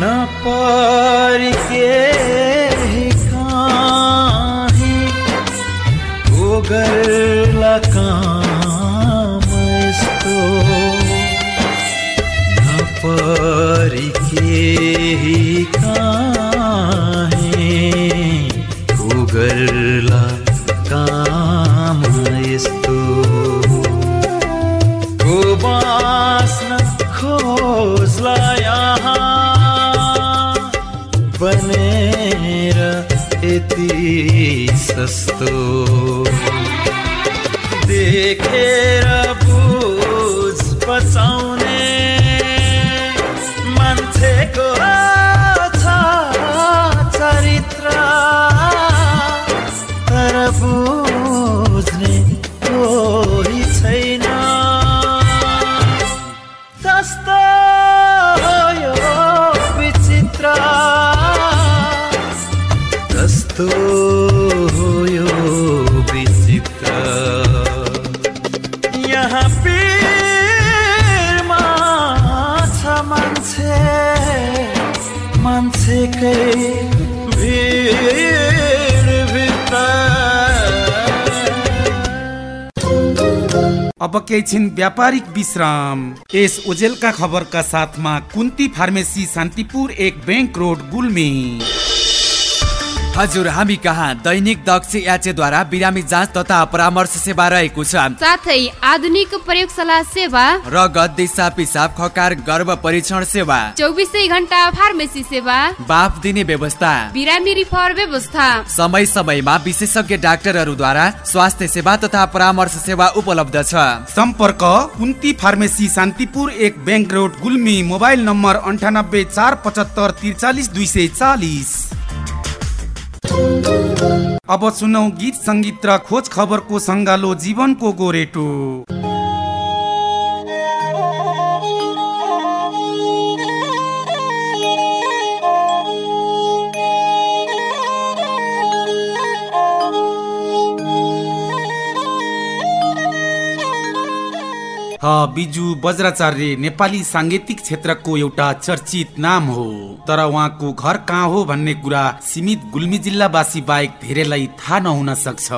नपरी केही बनेर यति सस्तो। देखेर बुझ बचाउने मान्छेको अब केही छिन व्यापारिक विश्राम। यस ओजेलका खबरका साथमा कुन्ती फार्मेसी शान्तिपुर एक बैंक रोड गुल्मी। हजुर हामी कहाँ? दैनिक दक्ष याचेद्वारा बिरामी जाँच तथा परामर्श सेवा रहेको छ। साथै आधुनिक प्रयोगशाला सेवा रगत दिशा पिसाब खकार गर्भ परीक्षण सेवा। चौबिसै घन्टा फार्मेसी सेवा। बाफ दिने व्यवस्था। बिरामी रिफर व्यवस्था। समय समयमा विशेषज्ञ डाक्टरहरूद्वारा स्वास्थ्य सेवा तथा परामर्श सेवा उपलब्ध छ। सम्पर्क कुन्ती फार्मेसी शान्तिपुर एक bank road Gulmi mobile number अन्ठानब्बे चार पचहत्तर त्रिचालिस दुई सय चालिस। अब सुनौ गीत सङ्गीत र खोज खबरको सङ्गालो जीवनको गोरेटो। बिजु बज्राचार्य नेपाली साङ्गीतिक क्षेत्रको एउटा चर्चित नाम हो। तर उहाँको घर कहाँ हो भन्ने कुरा सीमित गुल्मी जिल्लावासी बाहेक धेरैलाई थाहा नहुन सक्छ।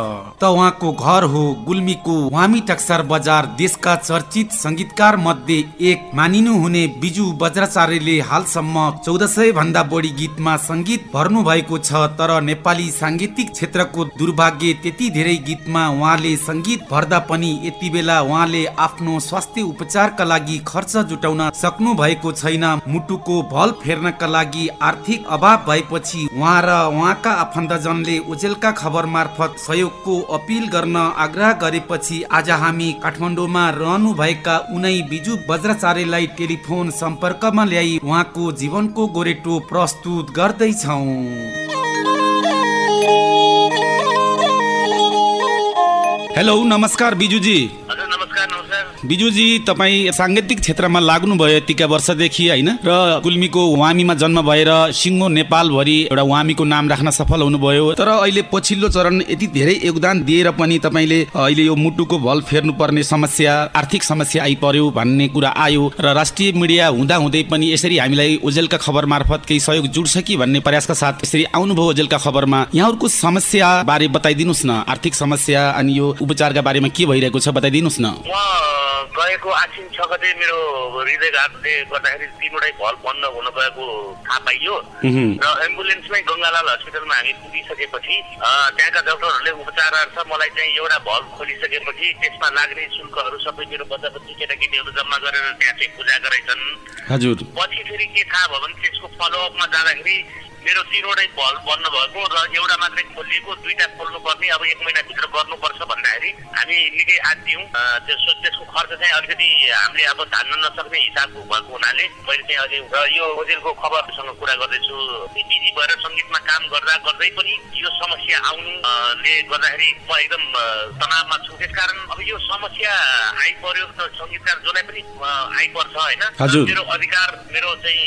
त उहाँको घर हो गुल्मीको वामी टक्सर बजार देशका चर्चित संगीतकार मध्ये एक। मानिनु हुने बिजु बज्राचार्यले हालसम्म चौध सय भन्दा बढी गीतमा सङ्गीत भर्नु भएको छ तर नेपाली साङ्गीतिक क्षेत्रको दुर्भाग्य त्यति धेरै गीतमा उहाँले सङ्गीत भर्दा पनि यति बेला उहाँले आफ्नो स्वास्थ्य उपचारका लागि खर्च जुटाउन सक्नु भएको छैन। मुटुको भल फेर्नका लागि आर्थिक अभाव भएपछि उहाँ र उहाँका आफन्तजनले ओजेलका खबर मार्फत सहयोगको अपिल गर्न आग्रह गरेपछि आज हामी काठमाडौँमा रहनु भएका उनै बिजु वज्राचार्यलाई टेलिफोन सम्पर्कमा ल्याई उहाँको जीवनको गोरेटो प्रस्तुत गर्दैछौ। हेलो नमस्कार बिजुजी। बिजुजी तपाईँ साङ्गीतिक क्षेत्रमा लाग्नुभयो यतिका वर्षदेखि होइन? र गुल्मीको वामीमा जन्म भएर सिङ्गो नेपालभरि एउटा वामीको नाम राख्न सफल हुनुभयो। तर अहिले पछिल्लो चरण यति धेरै योगदान दिएर पनि तपाईँले अहिले यो मुटुको भल फेर्नु पर्ने समस्या आर्थिक समस्या आइपर्यो भन्ने कुरा आयो र राष्ट्रिय मिडिया हुँदा हुँदै पनि यसरी हामीलाई ओजेलका खबर मार्फत केही सहयोग जुड्छ कि भन्ने प्रयासका साथ यसरी आउनुभयो ओजेलका खबरमा। यहाँहरूको समस्या बारे बताइदिनुहोस् न। आर्थिक समस्या अनि यो उपचारका बारेमा के भइरहेको छ बताइदिनुहोस् न। गएको आसिन छ गते मेरो हृदयघातले गर्दाखेरि तिनवटै भल बन्द हुन गएको थाहा पाइयो। र एम्बुलेन्समै गङ्गालाल हस्पिटलमा हामी पुगिसकेपछि त्यहाँका डक्टरहरूले उपचारार्थ मलाई चाहिँ एउटा भल खोलिसकेपछि त्यसमा लाग्ने शुल्कहरू सबै मेरो बच्चा बच्ची केटाकेटीहरू जम्मा गरेर त्यहाँ चाहिँ पूजा गराइछन्। हजुर। पछि फेरि के थाहा भयो भने त्यसको फलोअपमा जाँदाखेरि मेरो तिनवटै भल बन्द भएको र एउटा मात्रै खोलिएको दुईटा खोल्नु पर्ने अब एक महिनाभित्र गर्नुपर्छ भन्दाखेरि हामी निकै अ, त्यसको त्यसको खर्च चाहिँ अलिकति हामीले अब धान्न नसक्ने हिसाबको भएको हुनाले मैले चाहिँ अहिले र यो होटेलको खबरसँग कुरा गर्दैछु। बिजी भएर सङ्गीतमा काम गर्दा गर्दै पनि यो समस्या आउनु अ, ले गर्दाखेरि म एकदम तनावमा छु। त्यसकारण अब यो समस्या आइपर्यो त सङ्गीतकार जसलाई पनि आइपर्छ होइन। मेरो अधिकार मेरो चाहिँ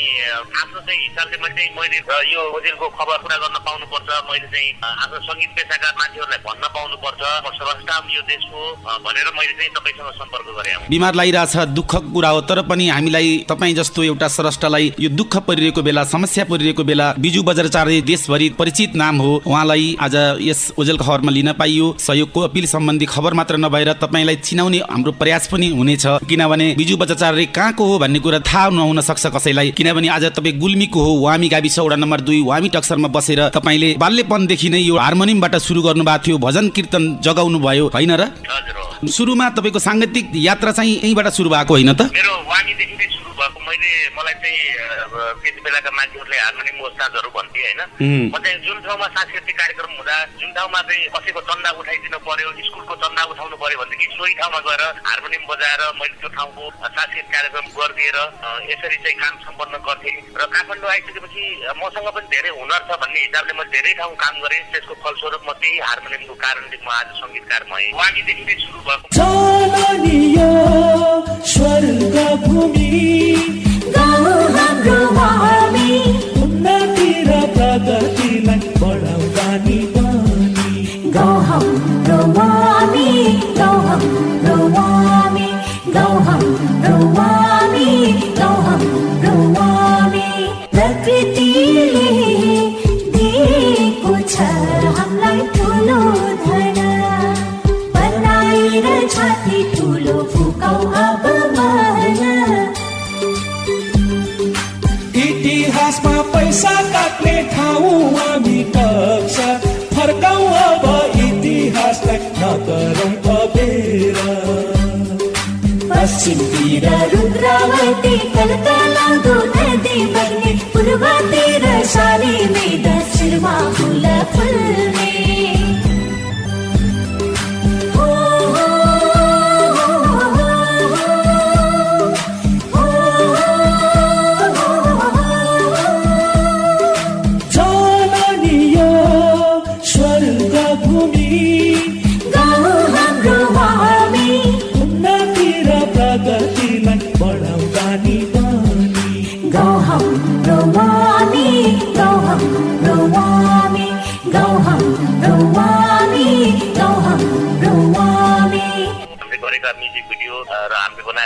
आफ्नो चाहिँ हिसाबले मैले चाहिँ मैले यो ओजेलको खबर कुरा गर्न पाउनुपर्छ। मैले चाहिँ आफ्नो सङ्गीत पेसाका मान्छेहरूलाई भन्न पाउनुपर्छ। म स्रष्टा हुँ यो देशको भनेर मैले चाहिँ तपाईँसँग सम्पर्क गरेँ। बिमार लागिरहेछ दुःखको कुरा हो तर पनि हामीलाई तपाईँ जस्तो एउटा स्रष्टालाई यो दुःख परिरहेको बेला समस्या परिरहेको बेला बिजु बजारचार्य देशभरि परिचित नाम हो। उहाँलाई आज यस ओजेल खबरमा लिन पाइयो। सहयोगको अपिल सम्बन्धी खबर मात्र नभएर तपाईँलाई चिनाउने हाम्रो प्रयास पनि हुनेछ। किनभने बिजु बजारचार्य कहाँको हो भन्ने कुरा थाहा नहुन सक्छ कसैलाई। किनभने आज तपाईँ गुल्मीको हो वामी गाविस वडा नम्बर दुई वामी टक्सरमा बसेर तपाईँले बाल्यपनदेखि नै यो हार्मोनियमबाट सुरु गर्नुभएको थियो। भजन कीर्तन जगाउनु भयो होइन र? सुरुमा तपाईँको साङ्गीतिक यात्रा चाहिँ यहीँबाट सुरु भएको होइन त? भएको मैले मलाई चाहिँ त्यति बेलाका मान्छेहरूले हार्मोनियम ओस्तादहरू भन्थे होइन. म चाहिँ जुन ठाउँमा सांस्कृतिक कार्यक्रम हुँदा जुन ठाउँमा चाहिँ कसैको चन्दा उठाइदिनु पर्यो स्कुलको चन्दा उठाउनु पर्यो भनेदेखि सोही ठाउँमा गएर हार्मोनियम बजाएर मैले त्यो ठाउँको सांस्कृतिक कार्यक्रम गरिदिएर यसरी चाहिँ काम सम्पन्न गर्थेँ। र काठमाडौँ आइसकेपछि मसँग पनि धेरै हुनर छ भन्ने हिसाबले मैले धेरै ठाउँ काम गरेँ। त्यसको फलस्वरूप म त्यही हार्मोनियमको कारणले म आज सङ्गीतकार भएँ। वानीदेखि नै सुरु भएको। You. तेरी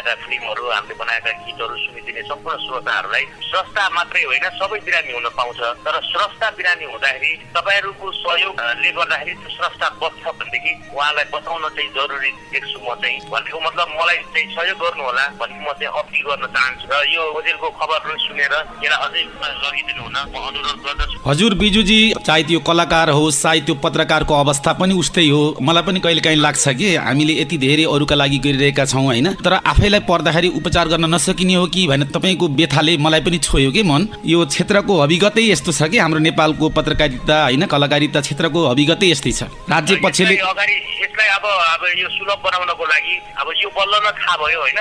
बनाएका फिल्महरू हामीले बनाएका गीतहरू सुनिदिने सम्पूर्ण श्रोताहरूलाई स्रष्टा मात्रै होइन सबै बिरामी हुन पाउँछ। तर स्रष्टा बिरामी हुँदाखेरि तपाईँहरूको सहयोगले गर्दाखेरि त्यो स्रष्टा बच्छ भनेदेखि उहाँलाई बचाउन चाहिँ जरुरी देख्छु म चाहिँ। भनेको मतलब मलाई चाहिँ सहयोग गर्नु होला भन्ने म चाहिँ अपिल गर्न चाहन्छु। र यो ओजेलको खबरहरू सुनेर यसलाई अझै लगिदिनु हुन म अनुरोध गर्दछु। हजुर बिजुजी चाहे त्यो कलाकार होस् चाहे त्यो पत्रकारको अवस्था पनि उस्तै हो। मलाई पनि कहिले काहीँ लाग्छ कि हामीले यति धेरै अरूका लागि गरिरहेका छौँ होइन? तर आफैलाई पर्दाखेरि उपचार गर्न नसकिने हो कि भने तपाईँको व्यथाले मलाई पनि छोयो कि मन यो क्षेत्रको अभिगतै यस्तो छ कि हाम्रो नेपालको पत्रकारिता होइन कलाकारिता क्षेत्रको अभिगतै यस्तै छ राज्य पक्षले यसलाई अब अब यो सुलभ बनाउनको लागि अब यो बल्ल न थाहा भयो होइन।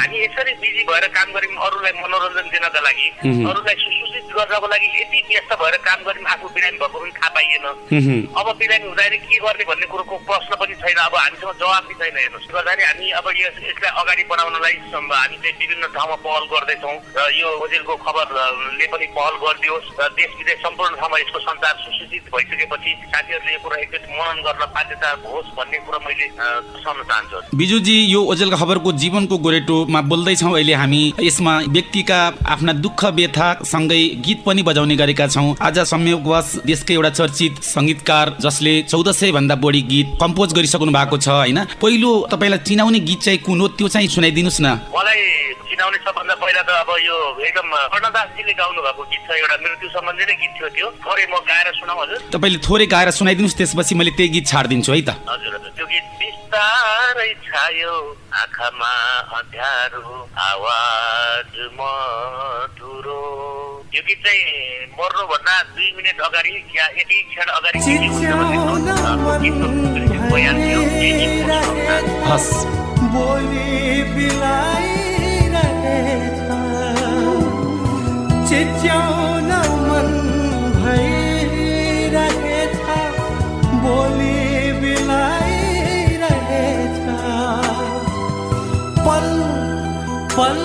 हामी यसरी बिजी भएर काम गर्यौँ अरूलाई मनोरञ्जन दिनका लागि. अरूलाई सुसूचित गर्नको लागि यति व्यस्त भएर काम गर्यौँ आफू बिरामी भएको पनि थाहा पाइएन. अब बिरामी हुँदाखेरि के गर्ने भन्ने कुरोको प्रश्न पनि छैन अब हामीसँग जवाब पनि छैन हेर्नुहोस् गर्दाखेरि हामी अब यस यसलाई अगाडि बढाउनलाई सम्- हामी चाहिँ विभिन्न ठाउँमा पहल गर्दैछौँ र यो ओजेलको खबरले पनि पहल गरिदियोस् र देश विदेश सम्पूर्ण ठाउँमा यसको सञ्चार सुसूचित भइसकेपछि साथीहरूले यो कुरा एकचोटि मनन गर्न बाध्यता होस् भन्ने कुरा मैले दर्शाउन चाहन्छु। बिजुजी यो ओजेलका खबरको जीवनको गोरेटोमा बोल्दैछौँ। अहिले हामी यसमा व्यक्तिका आफ्ना दुःख व्यथा सँगै गीत पनि बजाउने गरेका छौँ। आज संयोगवश देशकै एउटा चर्चित सङ्गीतकार जसले चौध सय भन्दा बढी गीत कम्पोज गरिसक्नु भएको छ होइन? पहिलो तपाईँलाई चिनाउने गीत चाहिँ कुन हो? त्यो चाहिँ सुनाइदिनुहोस् न। मलाई चिनाउने सबभन्दा पहिला त अब यो एकदम कर्णदासजीले गाउनु भएको गीत छ एउटा मृत्यु सम्बन्धी नै गीत थियो त्यो। थोरै म गाएर सुनाऊ हजुर। तपाईँले थोरै गाएर सुनाइदिनुहोस् त्यसपछि मैले त्यही गीत छाडिदिन्छु है त। हजुर हजुर। त्यो गीत बिस्तारै छायो आँखामा अँध्यारो आवाज मधुरो यो गीत चाहिँ मर्नुभन्दा दुई मिनट अगाडि या एकै क्षण अगाडि बयान थियो। हस्। बोली चिच्याउन मन बोली बिलाइरहेछ पल पल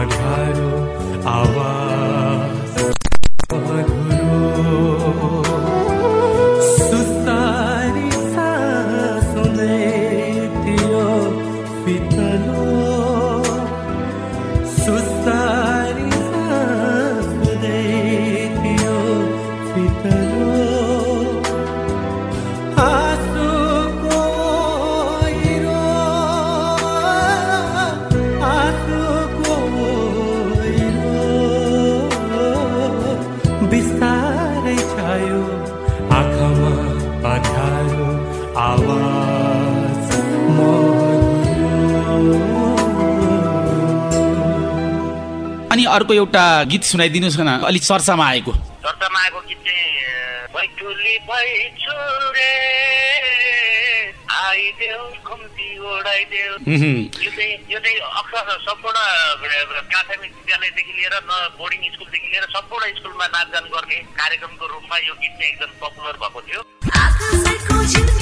अन्धारो आवाज आवाज। अनि अर्को एउटा गीत सुनाइदिनुहोस् न अलिक चर्चामा आएको चर्चामा आएको गीत चाहिँ आइदेऊ कम्ती ओढाइदेऊ। यो चाहिँ यो चाहिँ अक्सर सम्पूर्ण प्राथमिक विद्यालयदेखि लिएर न बोर्डिङ स्कुलदेखि लिएर सम्पूर्ण स्कुलमा नाचगान गर्ने कार्यक्रमको रूपमा यो गीत चाहिँ एकदम पपुलर भएको थियो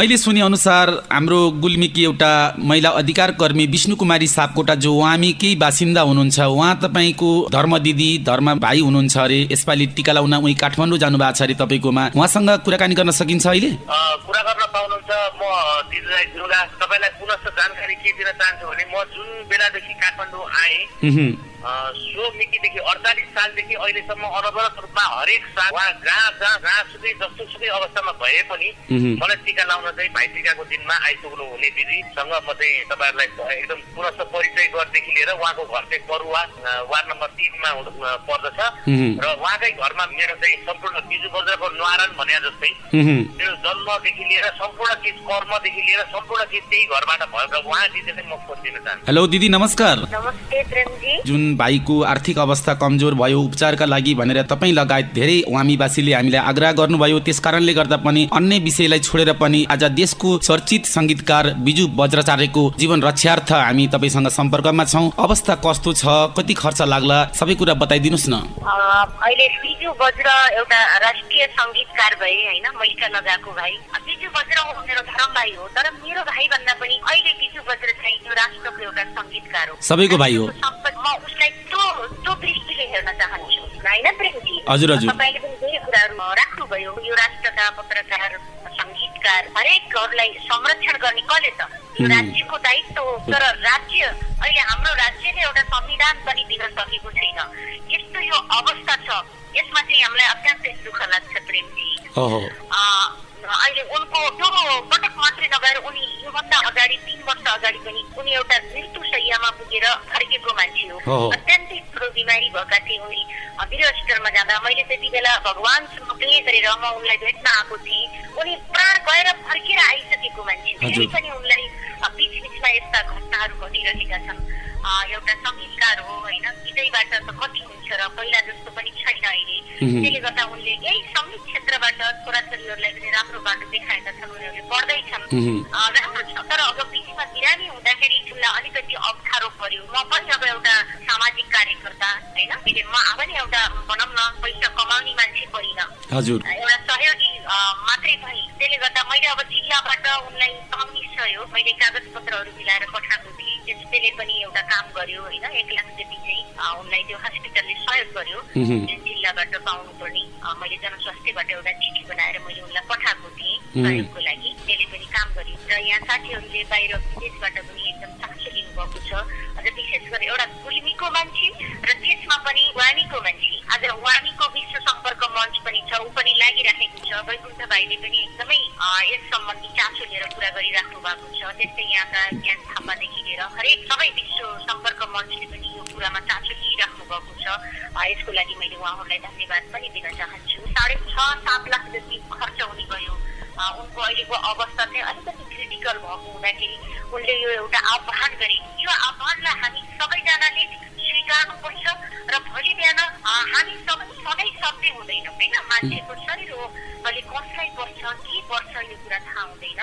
मैले सुने अनुसार हाम्रो गुल्मीकी एउटा महिला अधिकार कर्मी विष्णु कुमारी सापकोटा जो वामीकै बासिन्दा हुनुहुन्छ उहाँ तपाईँको धर्म दिदी धर्म भाइ हुनुहुन्छ अरे यसपालि टिका लाउन उही काठमाडौँ जानु भएको छ अरे तपाईँकोमा। उहाँसँग कुराकानी गर्न सकिन्छ अहिले? कुरा गर्न पाउनुहुन्छ म तपाईँलाई पुनः जानकारी के दिन चाहन्छु भने म जुन बेलादेखि काठमाडौँ आएँ सो मितिदेखि अडचालिस सालदेखि अहिलेसम्म अनवरत रूपमा हरेक साल उहाँ जहाँ जहाँ जहाँसुकै जस्तोसुकै अवस्थामा भए पनि। मलाई टिका लाउन चाहिँ भाइ टिकाको दिनमा आइपुग्नु हुने दिदीसँग म चाहिँ तपाईँहरूलाई एकदम पुनः परिचय गरेदेखि लिएर उहाँको घर चाहिँ बरुवा अ, वार्ड नम्बर तिनमा पर्दछ। र उहाँकै घरमा मेरो चाहिँ सम्पूर्ण बिजु बज्रको न्वारान भने जस्तै। मेरो जन्मदेखि लिएर सम्पूर्ण चिज कर्मदेखि लिएर सम्पूर्ण चिज त्यही घरबाट चाहिँ म चाहन्छु। हेलो दिदी नमस्कार। नमस्ते प्रेमजी। जुन भाइको आर्थिक अवस्था कमजोर भयो उपचारका लागि भनेर तपाईँ लगायत धेरै वामीवासीले हामीलाई आग्रह गर्नुभयो त्यस कारणले गर्दा पनि अन्य विषयलाई छोडेर पनि आज देशको चर्चित सङ्गीतकार बिजु वज्राचार्यको जीवन रक्षार्थ हामी तपाईँसँग सम्पर्कमा छौँ। अवस्था कस्तो छ कति खर्च लाग्ला सबै कुरा बताइदिनुहोस् न। अहिले बिजु बज्र एउटा राष्ट्रिय सङ्गीतकार भए होइन मैका लगाएको भाइ। बिजु बज्र मेरो धरम भाइ हो तर मेरो भाइ भन्दा पनि अहिले बज्र चाहिँ यो राष्ट्रको एउटा सङ्गीतकार हो। सबैको भाइ हो। म उसलाई त्यो त्यो दृष्टिले हेर्न चाहन्छु। होइन प्रेमजी? हजुर, हजुर। तपाईँले पनि धेरै कुराहरू राख्नुभयो। यो राष्ट्रका पत्रकार सङ्गीतकार हरेकहरूलाई संरक्षण गर्ने कसले त? यो राज्यको दायित्व हो। तर राज्य अहिले हाम्रो राज्यले एउटा संविधान पनि दिन सकेको छैन। यस्तो यो अवस्था छ। यसमा चाहिँ हामीलाई अत्यन्तै दुःख लाग्छ प्रेमजी। अहिले उनको त्यो पटक मात्रै नभएर उनी अगाडि तिन वर्ष अगाडि पनि उनी एउटा मृत्यु शैयामा पुगेर फर्केको मान्छे हो। अत्यन्तै ठुलो बिमारी भएका थिए उनी। वीर हस्पिटलमा जाँदा मैले त्यति बेला भगवान्सँग प्रे गरेर म उनलाई भेट्न आएको थिएँ। उनी प्राण गएर फर्केर आइसकेको मान्छे फेरि। पनि उनलाई बिच बिचमा यस्ता घटनाहरू घटिरहेका छन्। एउटा सङ्गीतकार हो होइन? विजयबाट त कति हुन्छ र पहिला जस्तो पनि छैन अहिले। त्यसले गर्दा उनले यही सङ्गीत क्षेत्रबाट छोराछोरीहरूलाई पनि राम्रो बाटो देखाएका छन् उनीहरूले पढ्दैछन् राम्रो छ तर अब बिचमा बिरामी हुँदाखेरि उसलाई अलिकति अप्ठ्यारो पर्यो म पनि अब एउटा सामाजिक कार्यकर्ता होइन म पनि एउटा भनौँ न पैसा कमाउने मान्छे परिन हजुर एउटा सहयोगी मात्रै भए त्यसले गर्दा मैले अब जिल्लाबाट उनलाई कम्युनिस्ट सहयोग मैले कागज पत्रहरू मिलाएर त्यस त्यसले पनि एउटा काम गर्यो होइन एक लाख जति चाहिँ उनलाई त्यो हस्पिटलले सहयोग गर्यो। जुन जिल्लाबाट पाउनु पर्ने अ, मैले जनस्वास्थ्यबाट एउटा चिठी बनाएर मैले उनलाई पठाएको थिएँ। सहयोगको लागि। त्यसले पनि काम गर्यो। र यहाँ साथीहरूले बाहिर विदेशबाट पनि एकदम साक्षी लिनुभएको छ। अझ विशेष गरी एउटा गुल्मीको मान्छे र त्यसमा पनि वाणीको मान्छे। आज वाणीको विश्व सम्पर्क मञ्च पनि छ ऊ पनि लागिराखेको छ वैकुण्ठ भाइले पनि एकदमै यस सम्बन्धी चासो लिएर कुरा गरिराख्नु भएको छ त्यस्तै यहाँका ज्ञान थापादेखि लिएर हरेक सबै विश्व सम्पर्क मञ्चले पनि यो कुरामा चासो लिइराख्नु भएको छ यसको लागि मैले उहाँहरूलाई धन्यवाद पनि दिन चाहन्छु साढे छ सात लाख जति खर्च हुने गयो उनको अहिलेको अवस्था चाहिँ अलिकति क्रिटिकल भएको हुँदाखेरि उनले यो एउटा आह्वान गरे यो आह्वानलाई हामी सबैजनाले स्वीकार्नुपर्छ र भोलि बिहान हामी सबै सधैँ सक्ने हुँदैनौँ होइन? मान्छेको शरीर हो कहिले कसलाई पर्छ के पर्छ यो कुरा थाहा हुँदैन।